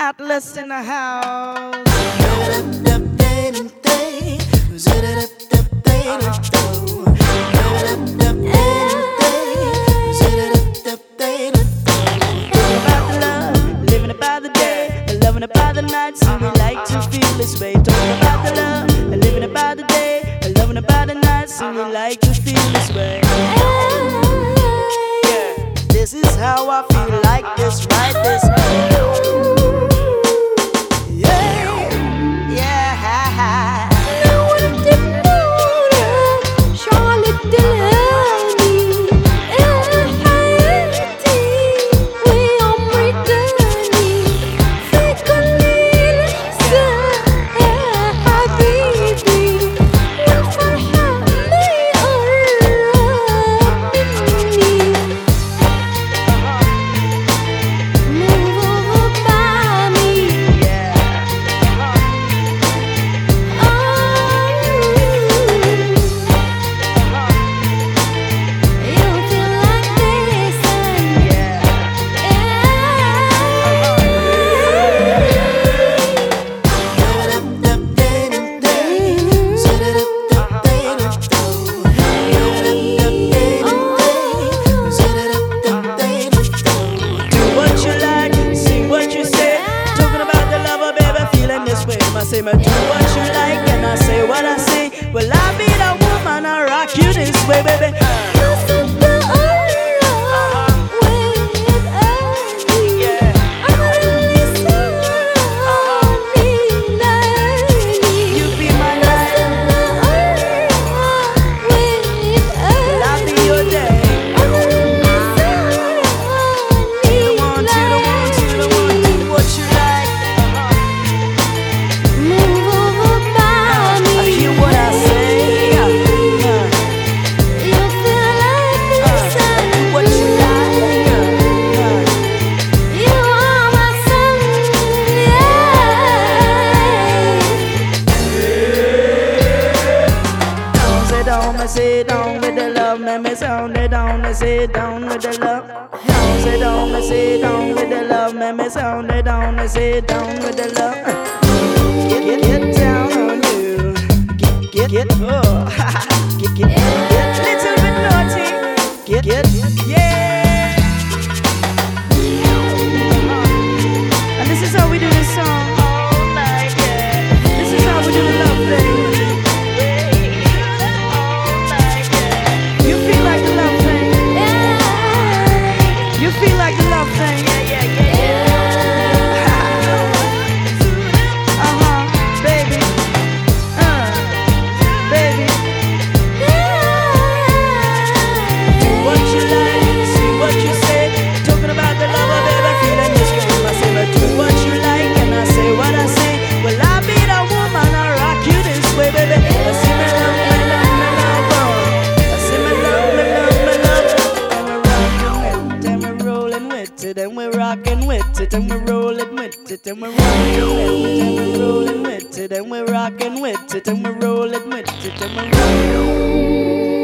Atlas in the house. loving about the we like to feel this way. Talking about the love, living about the day, loving about the we like to feel this way. This is how I feel like this, right? This. Say, man, do what you like, and I say what I say. Well, I be the woman, I rock you this way, baby. Say down, with the love, me me sound it down, me say down with the love. Down, say down, me say down with the love, me me sound it down, me say down with the love. You feel it, and we're rocking with it, and we're rolling with it, and we're rocking with it, and we're rolling with it, and we're rocking with it, and we're rolling with it, and we're rocking.